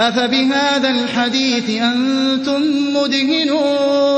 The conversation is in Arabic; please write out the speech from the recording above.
أَفَبِهَٰذَا الْحَدِيثِ أَنتُم مُّدْهِنُونَ؟